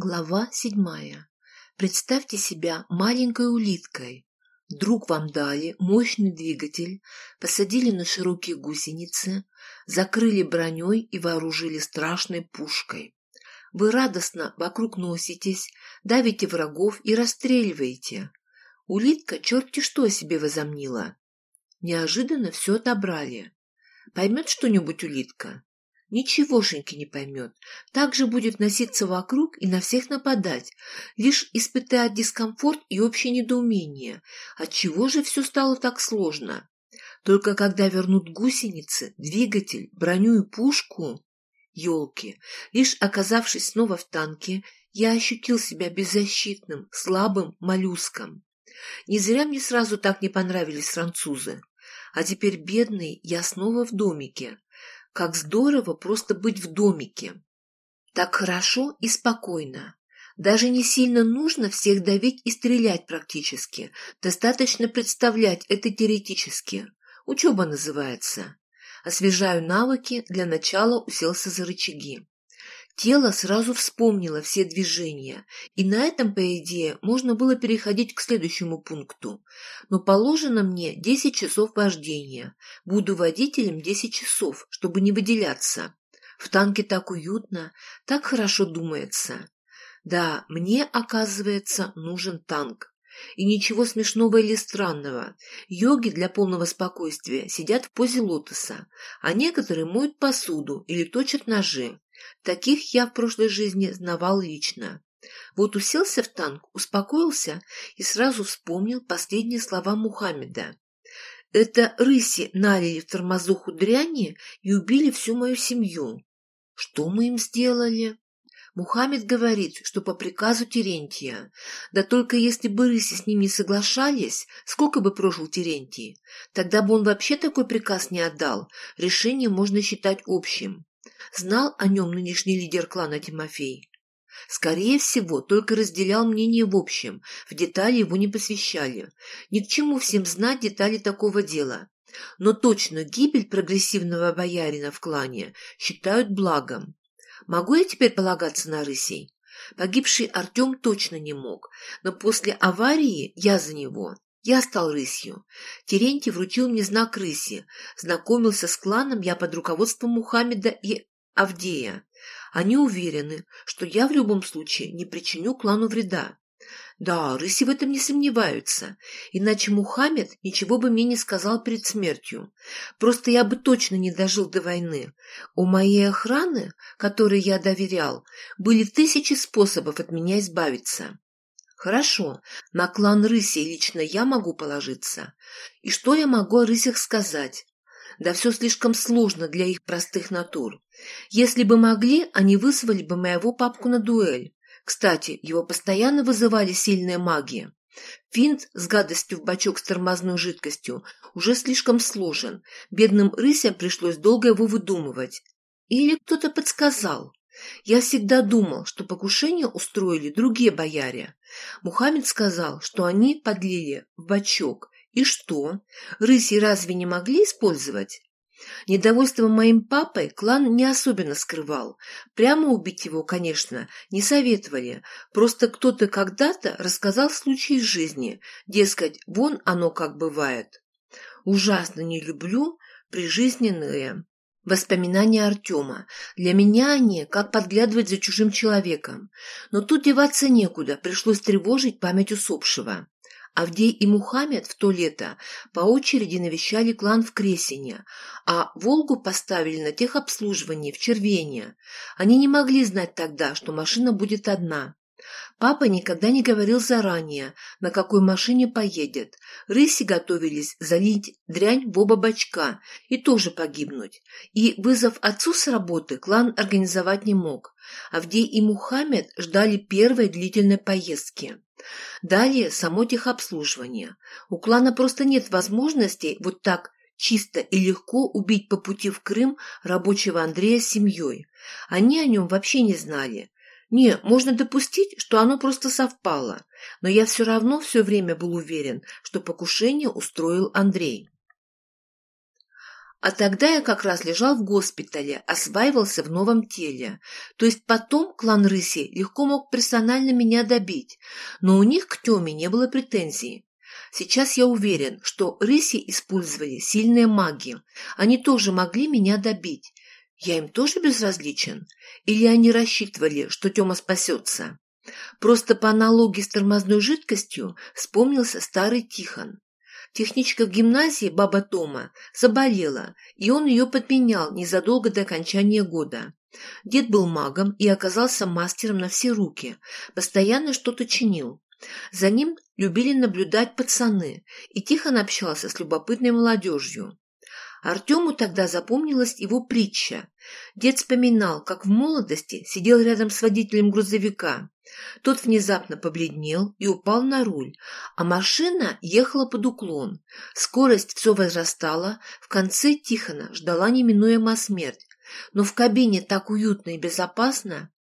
Глава седьмая. Представьте себя маленькой улиткой. Друг вам дали мощный двигатель, посадили на широкие гусеницы, закрыли броней и вооружили страшной пушкой. Вы радостно вокруг носитесь, давите врагов и расстреливаете. Улитка черти что себе возомнила. Неожиданно все отобрали. Поймет что-нибудь улитка? Ничегошеньки не поймет. Так же будет носиться вокруг и на всех нападать, лишь испытает дискомфорт и общее недоумение. Отчего же все стало так сложно? Только когда вернут гусеницы, двигатель, броню и пушку... Ёлки! Лишь оказавшись снова в танке, я ощутил себя беззащитным, слабым моллюском. Не зря мне сразу так не понравились французы. А теперь, бедный, я снова в домике. Как здорово просто быть в домике. Так хорошо и спокойно. Даже не сильно нужно всех давить и стрелять практически. Достаточно представлять это теоретически. Учеба называется. Освежаю навыки, для начала уселся за рычаги. Тело сразу вспомнило все движения, и на этом, по идее, можно было переходить к следующему пункту. Но положено мне 10 часов вождения. Буду водителем 10 часов, чтобы не выделяться. В танке так уютно, так хорошо думается. Да, мне, оказывается, нужен танк. И ничего смешного или странного. Йоги для полного спокойствия сидят в позе лотоса, а некоторые моют посуду или точат ножи. Таких я в прошлой жизни знавал лично. Вот уселся в танк, успокоился и сразу вспомнил последние слова Мухаммеда. Это рыси налили в тормозуху дряни и убили всю мою семью. Что мы им сделали? Мухаммед говорит, что по приказу Терентия. Да только если бы рыси с ним не соглашались, сколько бы прожил Терентий? Тогда бы он вообще такой приказ не отдал. Решение можно считать общим. Знал о нем нынешний лидер клана Тимофей? Скорее всего, только разделял мнение в общем, в детали его не посвящали. Ни к чему всем знать детали такого дела. Но точно гибель прогрессивного боярина в клане считают благом. Могу я теперь полагаться на рысей? Погибший Артем точно не мог, но после аварии я за него. Я стал рысью. Терентий вручил мне знак рыси. Знакомился с кланом я под руководством Мухаммеда и Авдея. Они уверены, что я в любом случае не причиню клану вреда. Да, рыси в этом не сомневаются, иначе Мухаммед ничего бы мне не сказал перед смертью. Просто я бы точно не дожил до войны. У моей охраны, которой я доверял, были тысячи способов от меня избавиться. Хорошо, на клан рысей лично я могу положиться. И что я могу о рысях сказать? Да все слишком сложно для их простых натур. Если бы могли, они вызвали бы моего папку на дуэль. Кстати, его постоянно вызывали сильные маги. Финт с гадостью в бачок с тормозной жидкостью уже слишком сложен. Бедным рысям пришлось долго его выдумывать. Или кто-то подсказал. Я всегда думал, что покушение устроили другие бояре. Мухаммед сказал, что они подлили в бачок. И что? Рыси разве не могли использовать? Недовольство моим папой клан не особенно скрывал. Прямо убить его, конечно, не советовали. Просто кто-то когда-то рассказал случай из жизни. Дескать, вон оно как бывает. Ужасно не люблю прижизненные Воспоминания Артема. Для меня они как подглядывать за чужим человеком. Но тут деваться некуда, пришлось тревожить память усопшего. Авдей и Мухаммед в то лето по очереди навещали клан в Кресине, а «Волгу» поставили на техобслуживание в Червене. Они не могли знать тогда, что машина будет одна. Папа никогда не говорил заранее, на какой машине поедет. Рыси готовились залить дрянь в оба бачка и тоже погибнуть. И, вызов отцу с работы, клан организовать не мог. Авдей и Мухаммед ждали первой длительной поездки. Далее само техобслуживание. У клана просто нет возможности вот так чисто и легко убить по пути в Крым рабочего Андрея с семьей. Они о нем вообще не знали. Не, можно допустить, что оно просто совпало, но я все равно все время был уверен, что покушение устроил Андрей. А тогда я как раз лежал в госпитале, осваивался в новом теле. То есть потом клан Рыси легко мог персонально меня добить, но у них к Тёме не было претензий. Сейчас я уверен, что Рыси использовали сильные маги. Они тоже могли меня добить. Я им тоже безразличен? Или они рассчитывали, что Тёма спасется? Просто по аналогии с тормозной жидкостью вспомнился старый Тихон. Техничка в гимназии, баба Тома, заболела, и он ее подменял незадолго до окончания года. Дед был магом и оказался мастером на все руки, постоянно что-то чинил. За ним любили наблюдать пацаны, и Тихон общался с любопытной молодежью. Артему тогда запомнилась его притча. Дед вспоминал, как в молодости сидел рядом с водителем грузовика. Тот внезапно побледнел и упал на руль, а машина ехала под уклон. Скорость все возрастала, в конце Тихона ждала неминуемая смерть. Но в кабине так уютно и безопасно.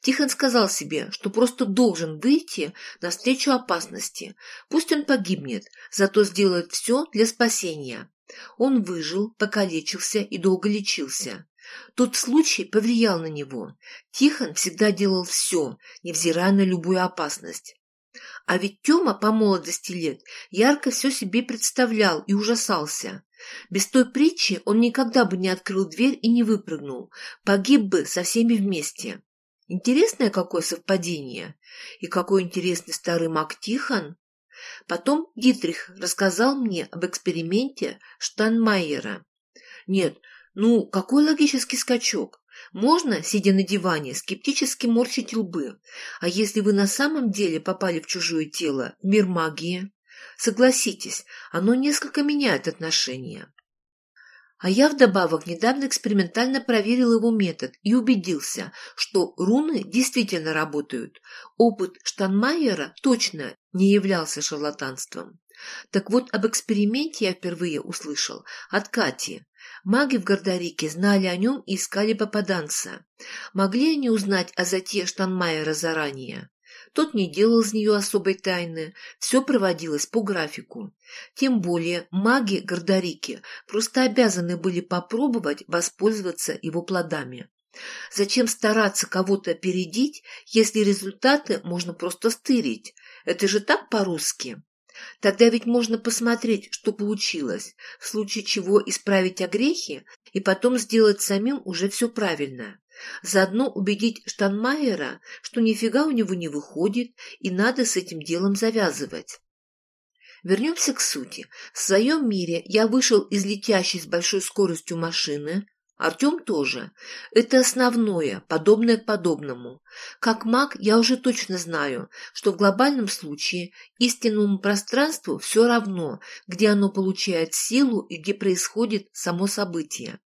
Тихон сказал себе, что просто должен выйти навстречу опасности. Пусть он погибнет, зато сделает все для спасения. Он выжил, покалечился и долго лечился. Тот случай повлиял на него. Тихон всегда делал все, невзирая на любую опасность. А ведь Тёма по молодости лет ярко все себе представлял и ужасался. Без той притчи он никогда бы не открыл дверь и не выпрыгнул, погиб бы со всеми вместе. Интересное какое совпадение. И какой интересный старый маг Тихон. Потом Дитрих рассказал мне об эксперименте Штанмайера. Нет, ну, какой логический скачок? Можно, сидя на диване, скептически морщить лбы. А если вы на самом деле попали в чужое тело, в мир магии? Согласитесь, оно несколько меняет отношения. А я вдобавок недавно экспериментально проверил его метод и убедился, что руны действительно работают. Опыт Штанмайера точно не являлся шарлатанством. Так вот, об эксперименте я впервые услышал от Кати. Маги в Гордарике знали о нем и искали попаданца. Могли они узнать о затее Штанмайера заранее? Тот не делал из нее особой тайны, все проводилось по графику. Тем более маги Гордарики просто обязаны были попробовать воспользоваться его плодами. Зачем стараться кого-то опередить, если результаты можно просто стырить? Это же так по-русски. Тогда ведь можно посмотреть, что получилось, в случае чего исправить огрехи и потом сделать самим уже все правильно. Заодно убедить Штанмайера, что нифига у него не выходит и надо с этим делом завязывать. Вернемся к сути. В своем мире я вышел из летящей с большой скоростью машины, Артем тоже. Это основное, подобное подобному. Как маг я уже точно знаю, что в глобальном случае истинному пространству все равно, где оно получает силу и где происходит само событие.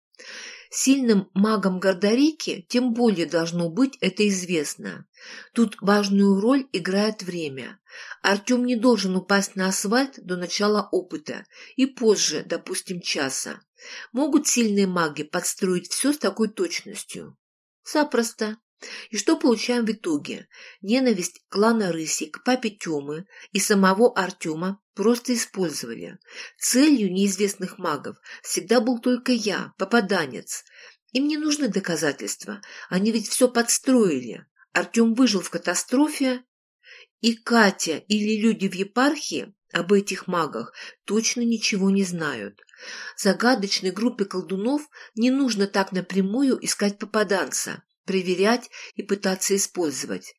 Сильным магам Гордарики тем более должно быть это известно. Тут важную роль играет время. Артем не должен упасть на асфальт до начала опыта и позже, допустим, часа. Могут сильные маги подстроить все с такой точностью? Запросто. И что получаем в итоге? Ненависть клана Рыси к папе Тёмы и самого Артема просто использовали. Целью неизвестных магов всегда был только я, попаданец. Им не нужны доказательства, они ведь все подстроили. Артем выжил в катастрофе, и Катя или люди в епархии об этих магах точно ничего не знают. Загадочной группе колдунов не нужно так напрямую искать попаданца проверять и пытаться использовать.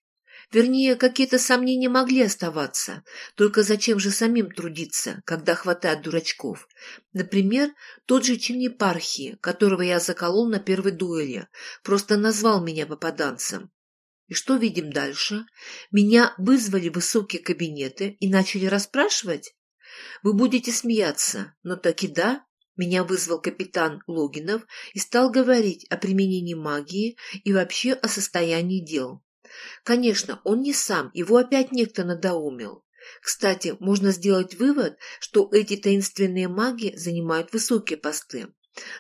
Вернее, какие-то сомнения могли оставаться, только зачем же самим трудиться, когда хватает дурачков? Например, тот же чин епархии, которого я заколол на первой дуэли, просто назвал меня попаданцем. И что видим дальше? Меня вызвали в высокие кабинеты и начали расспрашивать? Вы будете смеяться, но так и да, меня вызвал капитан Логинов и стал говорить о применении магии и вообще о состоянии дел. Конечно, он не сам, его опять некто надоумил. Кстати, можно сделать вывод, что эти таинственные маги занимают высокие посты.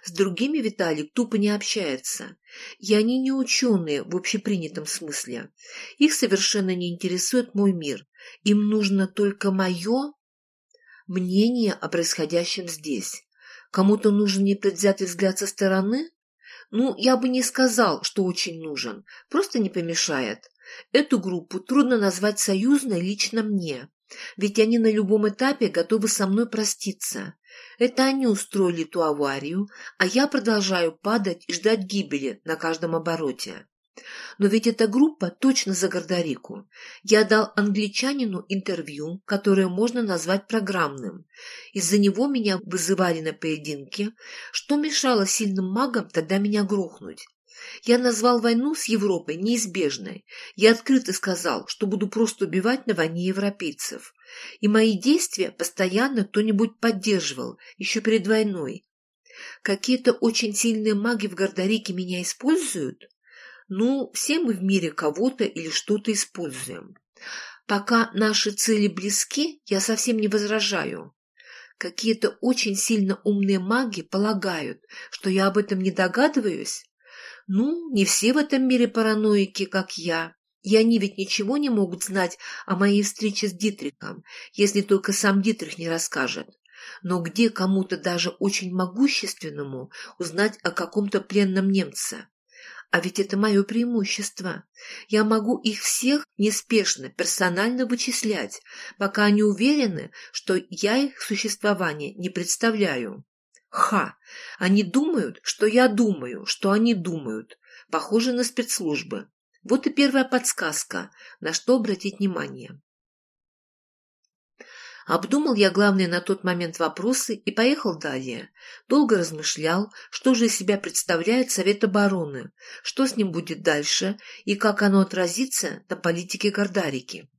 С другими Виталик тупо не общается. И они не ученые в общепринятом смысле. Их совершенно не интересует мой мир. Им нужно только мое мнение о происходящем здесь. Кому-то нужен непредвзятый взгляд со стороны? Ну, я бы не сказал, что очень нужен, просто не помешает. Эту группу трудно назвать союзной лично мне, ведь они на любом этапе готовы со мной проститься. Это они устроили ту аварию, а я продолжаю падать и ждать гибели на каждом обороте. Но ведь эта группа точно за Гордарику. Я дал англичанину интервью, которое можно назвать программным. Из-за него меня вызывали на поединки. Что мешало сильным магам тогда меня грохнуть? Я назвал войну с Европой неизбежной. Я открыто сказал, что буду просто убивать на войне европейцев. И мои действия постоянно кто-нибудь поддерживал, еще перед войной. Какие-то очень сильные маги в Гордарике меня используют? Ну, все мы в мире кого-то или что-то используем. Пока наши цели близки, я совсем не возражаю. Какие-то очень сильно умные маги полагают, что я об этом не догадываюсь. Ну, не все в этом мире параноики, как я. И они ведь ничего не могут знать о моей встрече с Дитриком, если только сам Дитрих не расскажет. Но где кому-то даже очень могущественному узнать о каком-то пленном немце? А ведь это мое преимущество. Я могу их всех неспешно, персонально вычислять, пока они уверены, что я их существование не представляю. Ха! Они думают, что я думаю, что они думают. Похоже на спецслужбы. Вот и первая подсказка, на что обратить внимание. Обдумал я главные на тот момент вопросы и поехал далее. Долго размышлял, что же из себя представляет Совет обороны, что с ним будет дальше и как оно отразится на политике Гордарики.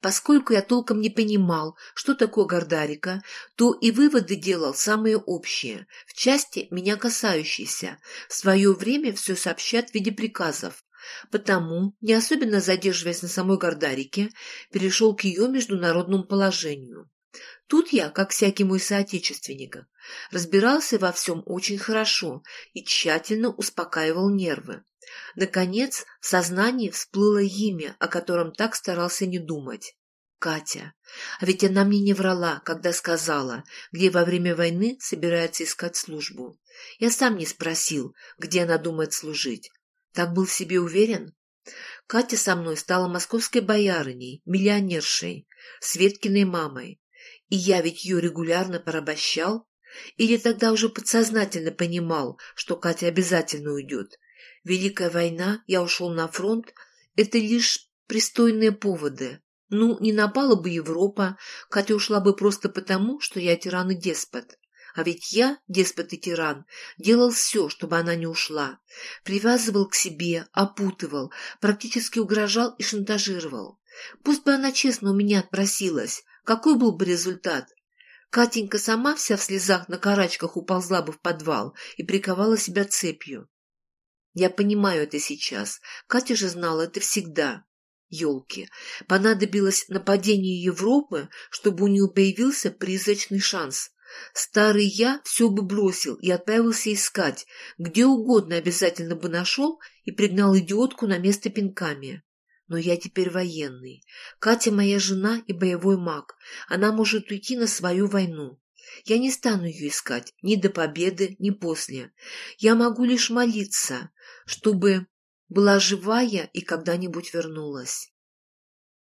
Поскольку я толком не понимал, что такое Гордарика, то и выводы делал самые общие, в части меня касающиеся. В свое время все сообщат в виде приказов, Потому, не особенно задерживаясь на самой Гордарике, перешел к ее международному положению. Тут я, как всякий мой соотечественник, разбирался во всем очень хорошо и тщательно успокаивал нервы. Наконец, в сознании всплыло имя, о котором так старался не думать. Катя. А ведь она мне не врала, когда сказала, где во время войны собирается искать службу. Я сам не спросил, где она думает служить. Так был в себе уверен? Катя со мной стала московской боярыней, миллионершей, Светкиной мамой. И я ведь ее регулярно порабощал? Или тогда уже подсознательно понимал, что Катя обязательно уйдет? Великая война, я ушел на фронт — это лишь пристойные поводы. Ну, не напала бы Европа, Катя ушла бы просто потому, что я тиран и деспот. А ведь я, деспот и тиран, делал все, чтобы она не ушла. Привязывал к себе, опутывал, практически угрожал и шантажировал. Пусть бы она честно у меня отпросилась, какой был бы результат? Катенька сама вся в слезах на карачках уползла бы в подвал и приковала себя цепью. Я понимаю это сейчас. Катя же знала это всегда. Ёлки. Понадобилось нападение Европы, чтобы у нее появился призрачный шанс. Старый я все бы бросил и отправился искать, где угодно обязательно бы нашел и пригнал идиотку на место пинками. Но я теперь военный. Катя моя жена и боевой маг. Она может уйти на свою войну. Я не стану ее искать ни до победы, ни после. Я могу лишь молиться, чтобы была живая и когда-нибудь вернулась.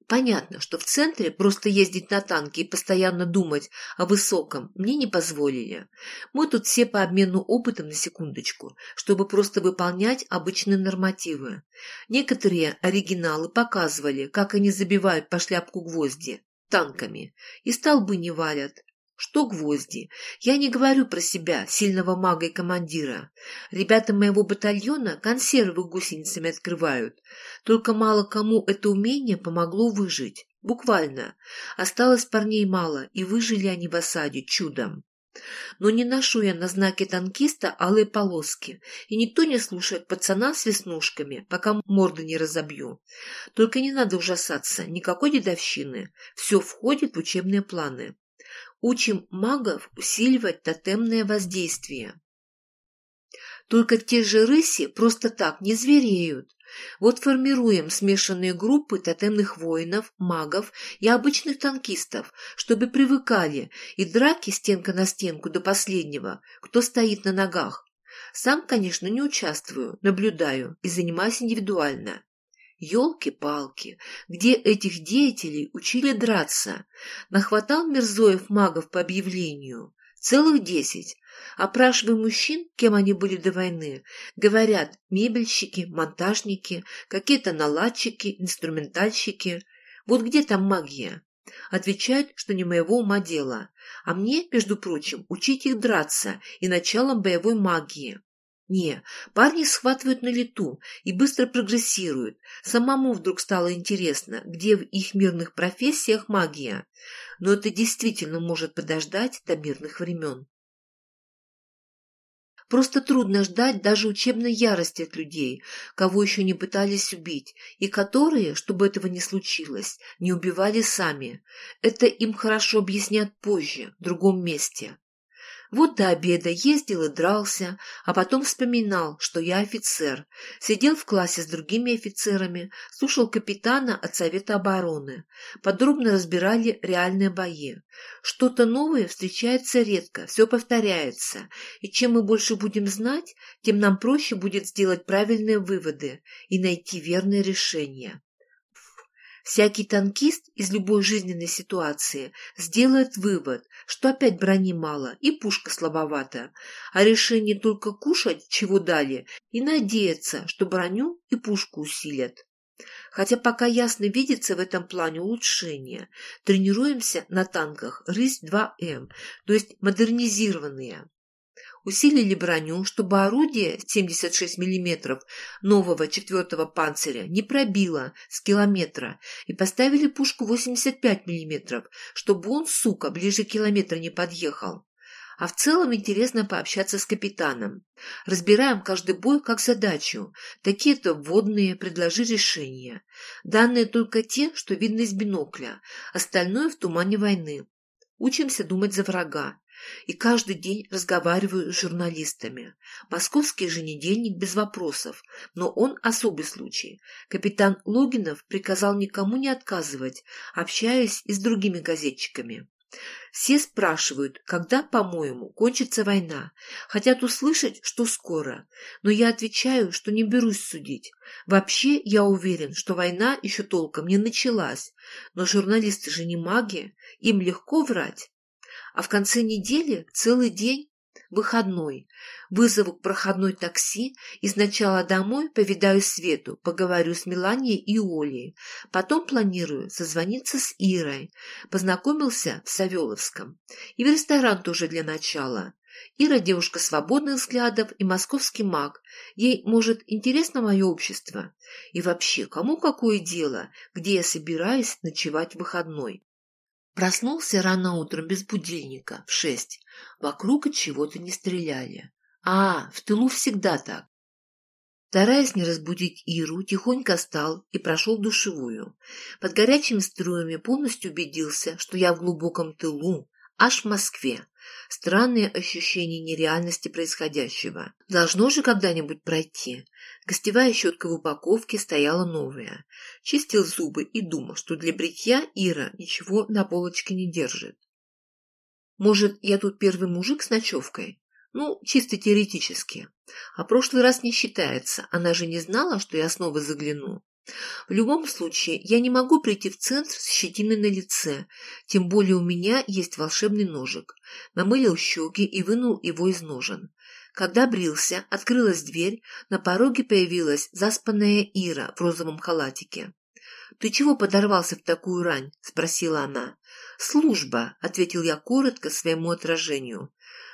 Понятно, что в центре просто ездить на танке и постоянно думать о высоком мне не позволили. Мы тут все по обмену опытом на секундочку, чтобы просто выполнять обычные нормативы. Некоторые оригиналы показывали, как они забивают по шляпку гвозди танками, и столбы не валят, что гвозди? Я не говорю про себя, сильного мага и командира. Ребята моего батальона консервы гусеницами открывают. Только мало кому это умение помогло выжить. Буквально. Осталось парней мало, и выжили они в осаде чудом. Но не ношу я на знаке танкиста алые полоски, и никто не слушает пацана с веснушками, пока морду не разобью. Только не надо ужасаться, никакой дедовщины. Все входит в учебные планы. Учим магов усиливать тотемное воздействие. Только те же рыси просто так не звереют. Вот формируем смешанные группы тотемных воинов, магов и обычных танкистов, чтобы привыкали, и драки стенка на стенку до последнего, кто стоит на ногах. Сам, конечно, не участвую, наблюдаю и занимаюсь индивидуально. Ёлки-палки, где этих деятелей учили драться? Нахватал Мирзоев магов по объявлению. Целых десять. Опрашивая мужчин, кем они были до войны, говорят мебельщики, монтажники, какие-то наладчики, инструментальщики. Вот где там магия? Отвечают, что не моего ума дело. А мне, между прочим, учить их драться и началом боевой магии. Не, парни схватывают на лету и быстро прогрессируют. Самому вдруг стало интересно, где в их мирных профессиях магия. Но это действительно может подождать до мирных времен. Просто трудно ждать даже учебной ярости от людей, кого еще не пытались убить, и которые, чтобы этого не случилось, не убивали сами. Это им хорошо объяснят позже, в другом месте. Вот до обеда ездил и дрался, а потом вспоминал, что я офицер. Сидел в классе с другими офицерами, слушал капитана от Совета обороны. Подробно разбирали реальные бои. Что-то новое встречается редко, все повторяется. И чем мы больше будем знать, тем нам проще будет сделать правильные выводы и найти верное решение. Всякий танкист из любой жизненной ситуации сделает вывод, что опять брони мало и пушка слабовата, а решение только кушать, чего дали, и надеяться, что броню и пушку усилят. Хотя пока ясно видится в этом плане улучшение. Тренируемся на танках РЫС-2М, то есть модернизированные усилили броню, чтобы орудие 76 мм нового 4-го панциря не пробило с километра, и поставили пушку 85 мм, чтобы он, сука, ближе километра не подъехал. А в целом интересно пообщаться с капитаном. Разбираем каждый бой как задачу. Такие-то вводные, предложи решения. Данные только те, что видно из бинокля. Остальное в тумане войны. Учимся думать за врага. И каждый день разговариваю с журналистами. Московский еженедельник без вопросов, но он особый случай. Капитан Логинов приказал никому не отказывать, общаясь и с другими газетчиками. Все спрашивают, когда, по-моему, кончится война. Хотят услышать, что скоро. Но я отвечаю, что не берусь судить. Вообще, я уверен, что война еще толком не началась. Но журналисты же не маги, им легко врать а в конце недели целый день выходной. Вызову к проходной такси и сначала домой повидаю Свету, поговорю с Меланией и Олей. Потом планирую созвониться с Ирой. Познакомился в Савеловском. И в ресторан тоже для начала. Ира девушка свободных взглядов и московский маг. Ей, может, интересно мое общество? И вообще, кому какое дело, где я собираюсь ночевать в выходной? Проснулся рано утром без будильника, в шесть. Вокруг от чего-то не стреляли. А, в тылу всегда так. Стараясь не разбудить Иру, тихонько встал и прошел душевую. Под горячими струями полностью убедился, что я в глубоком тылу, аж в Москве. Странные ощущения нереальности происходящего. Должно же когда-нибудь пройти. Гостевая щетка в упаковке стояла новая. Чистил зубы и думал, что для бритья Ира ничего на полочке не держит. Может, я тут первый мужик с ночевкой? Ну, чисто теоретически. А прошлый раз не считается. Она же не знала, что я снова загляну. В любом случае, я не могу прийти в центр с щетиной на лице, тем более у меня есть волшебный ножик. Намылил щеки и вынул его из ножен. Когда брился, открылась дверь, на пороге появилась заспанная Ира в розовом халатике. «Ты чего подорвался в такую рань?» – спросила она. «Служба», – ответил я коротко своему отражению.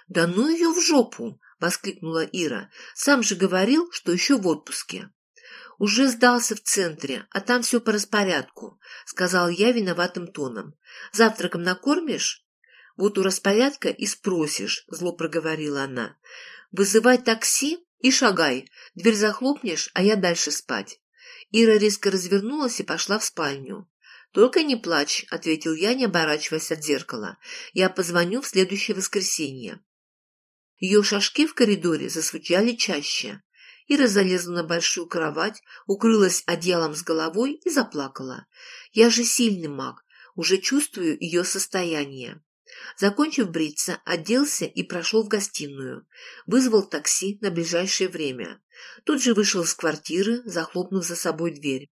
«Да ну ее в жопу!» – воскликнула Ира. «Сам же говорил, что еще в отпуске». «Уже сдался в центре, а там все по распорядку», — сказал я виноватым тоном. «Завтраком накормишь?» «Вот у распорядка и спросишь», — зло проговорила она. Вызывай такси и шагай. Дверь захлопнешь, а я дальше спать. Ира резко развернулась и пошла в спальню. «Только не плачь», — ответил я, не оборачиваясь от зеркала. «Я позвоню в следующее воскресенье». Ее шажки в коридоре засвучали чаще. Ира залезла на большую кровать, укрылась одеялом с головой и заплакала. «Я же сильный маг, уже чувствую ее состояние». Закончив бриться, оделся и прошел в гостиную. Вызвал такси на ближайшее время. Тут же вышел из квартиры, захлопнув за собой дверь.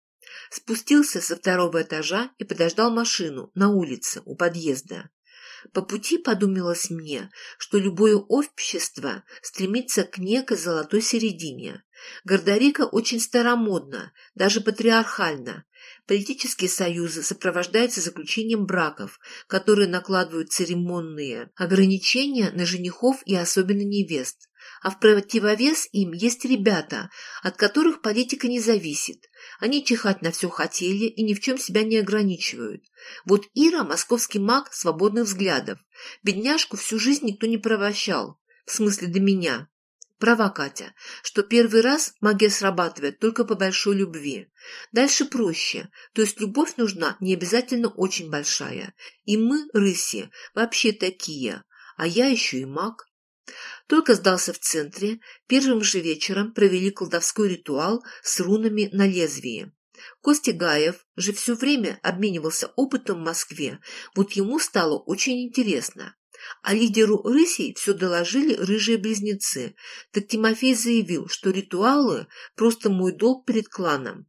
Спустился со второго этажа и подождал машину на улице у подъезда. По пути подумалось мне, что любое общество стремится к некой золотой середине. Гордорика очень старомодна, даже патриархальна. Политические союзы сопровождаются заключением браков, которые накладывают церемонные ограничения на женихов и особенно невест. А в противовес им есть ребята, от которых политика не зависит. Они чихать на все хотели и ни в чем себя не ограничивают. Вот Ира – московский маг свободных взглядов. Бедняжку всю жизнь никто не провощал. В смысле до меня. Права Катя, что первый раз магия срабатывает только по большой любви. Дальше проще, то есть любовь нужна не обязательно очень большая. И мы, рыси, вообще такие, а я еще и маг. Только сдался в центре, первым же вечером провели колдовской ритуал с рунами на лезвии. Костя Гаев же все время обменивался опытом в Москве, вот ему стало очень интересно. А лидеру рысей все доложили рыжие близнецы. Так Тимофей заявил, что ритуалы – просто мой долг перед кланом.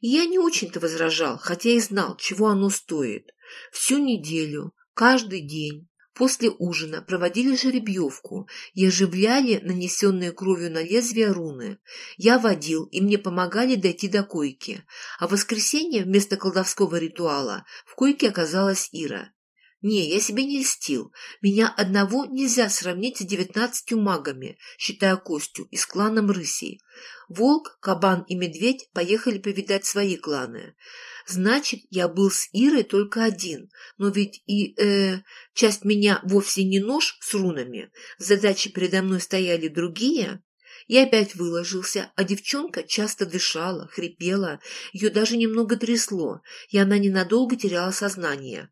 И я не очень-то возражал, хотя и знал, чего оно стоит. Всю неделю, каждый день, После ужина проводили жеребьевку и оживляли нанесенные кровью на лезвие руны. Я водил, и мне помогали дойти до койки. А в воскресенье вместо колдовского ритуала в койке оказалась Ира. Не, я себе не льстил. Меня одного нельзя сравнить с девятнадцатью магами, считая Костю, из кланом рысей. Волк, кабан и медведь поехали повидать свои кланы. Значит, я был с Ирой только один, но ведь и э, часть меня вовсе не нож с рунами. Задачи передо мной стояли другие. Я опять выложился, а девчонка часто дышала, хрипела, ее даже немного трясло, и она ненадолго теряла сознание.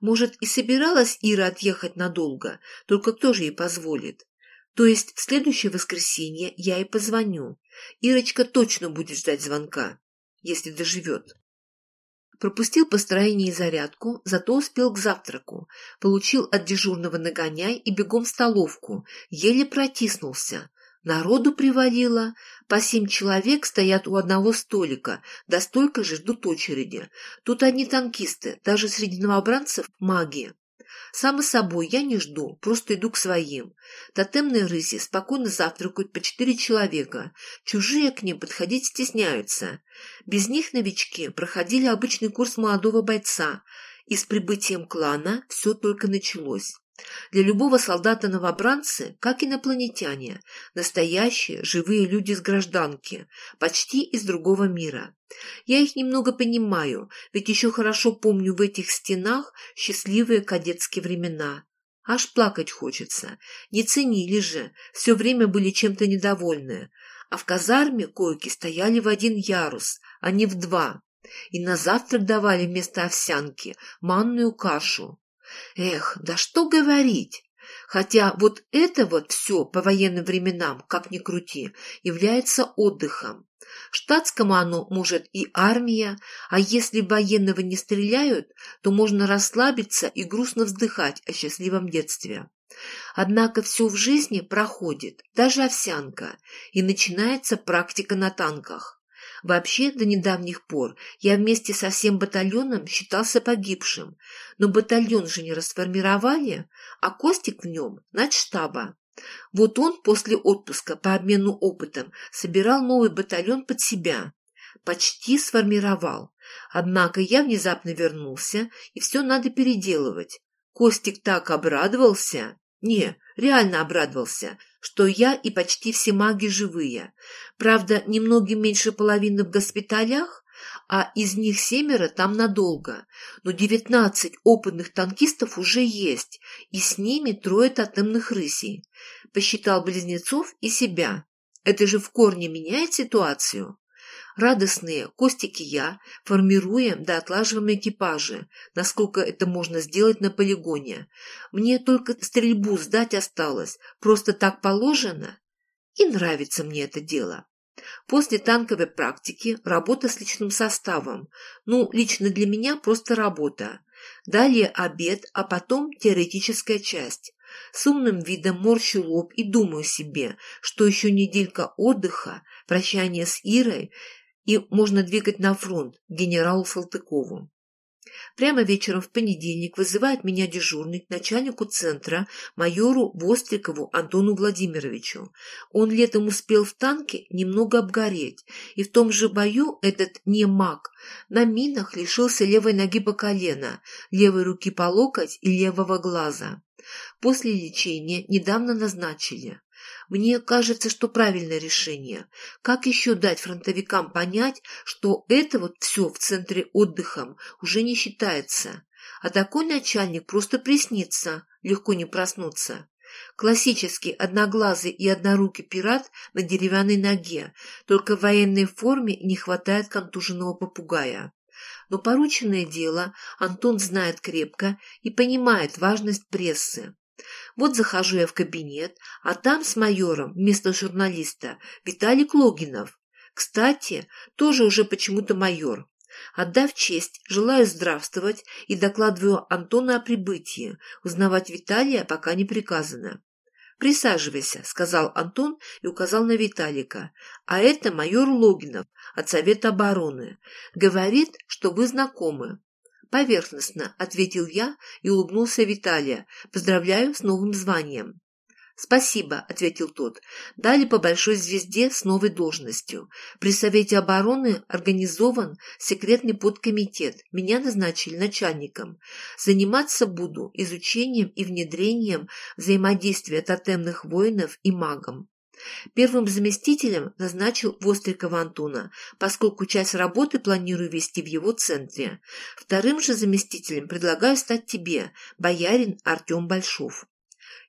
Может, и собиралась Ира отъехать надолго, только кто же ей позволит? То есть в следующее воскресенье я ей позвоню. Ирочка точно будет ждать звонка, если доживет. Пропустил построение и зарядку, зато успел к завтраку. Получил от дежурного нагоняй и бегом в столовку. Еле протиснулся. Народу привалило. По семь человек стоят у одного столика, да столько же ждут очереди. Тут одни танкисты, даже среди новобранцев маги. Само собой, я не жду, просто иду к своим. Тотемные рыси спокойно завтракают по четыре человека. Чужие к ним подходить стесняются. Без них новички проходили обычный курс молодого бойца, и с прибытием клана все только началось. Для любого солдата-новобранцы, как инопланетяне, настоящие, живые люди с гражданки, почти из другого мира. Я их немного понимаю, ведь еще хорошо помню в этих стенах счастливые кадетские времена. Аж плакать хочется. Не ценили же, все время были чем-то недовольны. А в казарме койки стояли в один ярус, а не в два. И на завтрак давали вместо овсянки манную кашу. Эх, да что говорить! Хотя вот это вот все по военным временам, как ни крути, является отдыхом. Штатскому оно может и армия, а если военного не стреляют, то можно расслабиться и грустно вздыхать о счастливом детстве. Однако все в жизни проходит, даже овсянка, и начинается практика на танках. Вообще, до недавних пор я вместе со всем батальоном считался погибшим, но батальон же не расформировали, а Костик в нем – начштаба. Вот он после отпуска по обмену опытом собирал новый батальон под себя. Почти сформировал. Однако я внезапно вернулся, и все надо переделывать. Костик так обрадовался. Не, реально обрадовался, что я и почти все маги живые. Правда, немногим меньше половины в госпиталях, а из них семеро там надолго. Но девятнадцать опытных танкистов уже есть, и с ними трое тотемных рысей. Посчитал близнецов и себя. Это же в корне меняет ситуацию. Радостные Костики я формируем да отлаживаем экипажи, насколько это можно сделать на полигоне. Мне только стрельбу сдать осталось, просто так положено. И нравится мне это дело. После танковой практики работа с личным составом. Ну, лично для меня просто работа. Далее обед, а потом теоретическая часть. С умным видом морщу лоб и думаю себе, что еще неделька отдыха, прощание с Ирой, и можно двигать на фронт к генералу Салтыкову. Прямо вечером в понедельник вызывает меня дежурный к начальнику центра, майору Вострикову Антону Владимировичу. Он летом успел в танке немного обгореть, и в том же бою этот не маг на минах лишился левой ноги по колено, левой руки по локоть и левого глаза. После лечения недавно назначили. Мне кажется, что правильное решение. Как еще дать фронтовикам понять, что это вот все в центре отдыхом уже не считается? А такой начальник просто приснится, легко не проснуться. Классический одноглазый и однорукий пират на деревянной ноге, только в военной форме не хватает контуженного попугая. Но порученное дело Антон знает крепко и понимает важность прессы. Вот захожу я в кабинет, а там с майором вместо журналиста Виталик Логинов. Кстати, тоже уже почему-то майор. Отдав честь, желаю здравствовать и докладываю Антону о прибытии. Узнавать Виталия пока не приказано. «Присаживайся», — сказал Антон и указал на Виталика. «А это майор Логинов от Совета обороны. Говорит, что вы знакомы». «Поверхностно», — ответил я и улыбнулся Виталия. «Поздравляю с новым званием». «Спасибо», — ответил тот. «Дали по большой звезде с новой должностью. При Совете обороны организован секретный подкомитет. Меня назначили начальником. Заниматься буду изучением и внедрением взаимодействия тотемных воинов и магом. Первым заместителем назначил Вострикова Антона, поскольку часть работы планирую вести в его центре. Вторым же заместителем предлагаю стать тебе, боярин Артем Большов.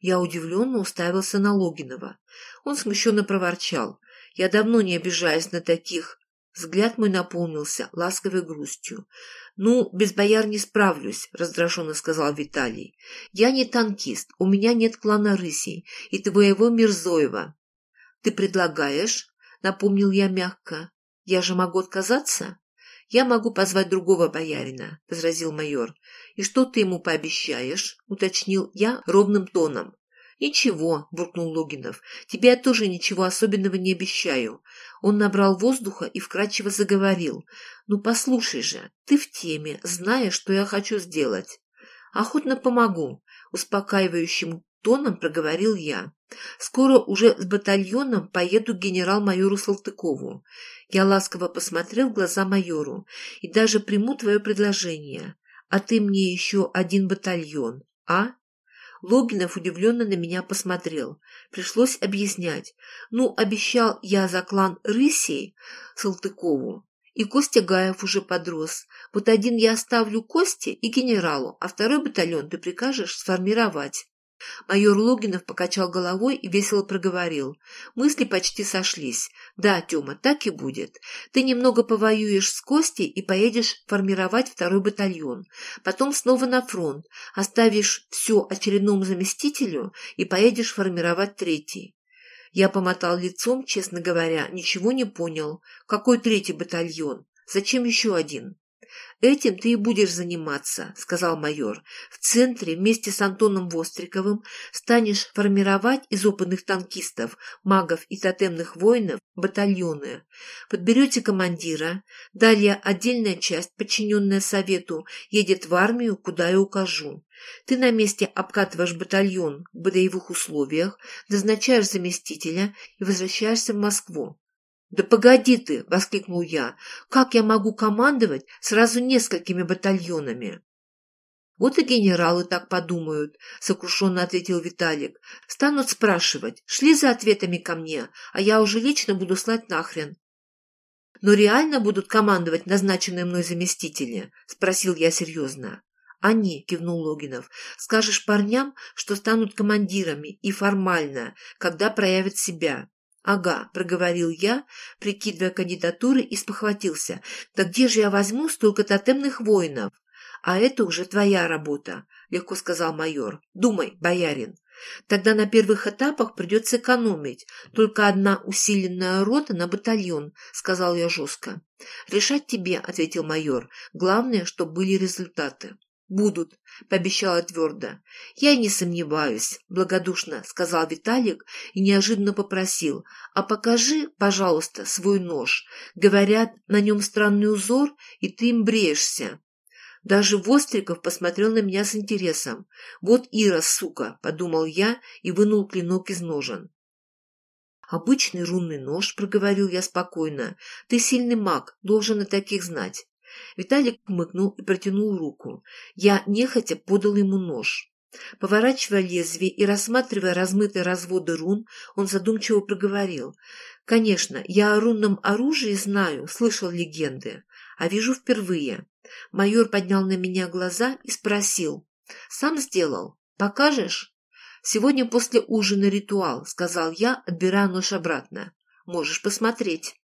Я удивленно уставился на Логинова. Он смущенно проворчал. Я давно не обижаюсь на таких. Взгляд мой наполнился ласковой грустью. «Ну, без бояр не справлюсь», — раздраженно сказал Виталий. «Я не танкист, у меня нет клана рысей и твоего Мирзоева. «Ты предлагаешь?» — напомнил я мягко. «Я же могу отказаться?» «Я могу позвать другого боярина», — возразил майор. «И что ты ему пообещаешь?» — уточнил я ровным тоном. «Ничего», — буркнул Логинов, — «тебе я тоже ничего особенного не обещаю». Он набрал воздуха и вкрадчиво заговорил. «Ну, послушай же, ты в теме, зная, что я хочу сделать». «Охотно помогу», — успокаивающим тоном проговорил я. «Скоро уже с батальоном поеду к генерал-майору Салтыкову. Я ласково посмотрел в глаза майору и даже приму твое предложение. А ты мне еще один батальон, а?» Логинов удивленно на меня посмотрел. Пришлось объяснять. Ну, обещал я за клан Рысей Салтыкову. И Костя Гаев уже подрос. Вот один я оставлю Косте и генералу, а второй батальон ты прикажешь сформировать. Майор Логинов покачал головой и весело проговорил. Мысли почти сошлись. Да, Тёма, так и будет. Ты немного повоюешь с Костей и поедешь формировать второй батальон. Потом снова на фронт. Оставишь все очередному заместителю и поедешь формировать третий. Я помотал лицом, честно говоря, ничего не понял. Какой третий батальон? Зачем еще один? «Этим ты и будешь заниматься», — сказал майор. «В центре вместе с Антоном Востриковым станешь формировать из опытных танкистов, магов и тотемных воинов батальоны. Подберете командира. Далее отдельная часть, подчиненная совету, едет в армию, куда я укажу. Ты на месте обкатываешь батальон в боевых условиях, назначаешь заместителя и возвращаешься в Москву. «Да погоди ты!» — воскликнул я. «Как я могу командовать сразу несколькими батальонами?» «Вот и генералы так подумают», — сокрушенно ответил Виталик. «Станут спрашивать, шли за ответами ко мне, а я уже лично буду слать нахрен». «Но реально будут командовать назначенные мной заместители?» — спросил я серьезно. «Они», — кивнул Логинов, — «скажешь парням, что станут командирами, и формально, когда проявят себя. «Ага», — проговорил я, прикидывая кандидатуры, и спохватился. «Да где же я возьму столько тотемных воинов?» «А это уже твоя работа», — легко сказал майор. «Думай, боярин». Тогда на первых этапах придется экономить. Только одна усиленная рота на батальон, сказал я жестко. Решать тебе, ответил майор. Главное, чтобы были результаты. «Будут», — пообещала твердо. «Я не сомневаюсь», — благодушно сказал Виталик и неожиданно попросил. «А покажи, пожалуйста, свой нож. Говорят, на нем странный узор, и ты им бреешься». Даже Востриков посмотрел на меня с интересом. «Вот Ира, сука!» — подумал я и вынул клинок из ножен. «Обычный рунный нож», — проговорил я спокойно. «Ты сильный маг, должен и таких знать. Виталик хмыкнул и протянул руку. Я нехотя подал ему нож. Поворачивая лезвие и рассматривая размытые разводы рун, он задумчиво проговорил. «Конечно, я о рунном оружии знаю, слышал легенды, а вижу впервые». Майор поднял на меня глаза и спросил. «Сам сделал? Покажешь?» «Сегодня после ужина ритуал», — сказал я, отбирая нож обратно. «Можешь посмотреть».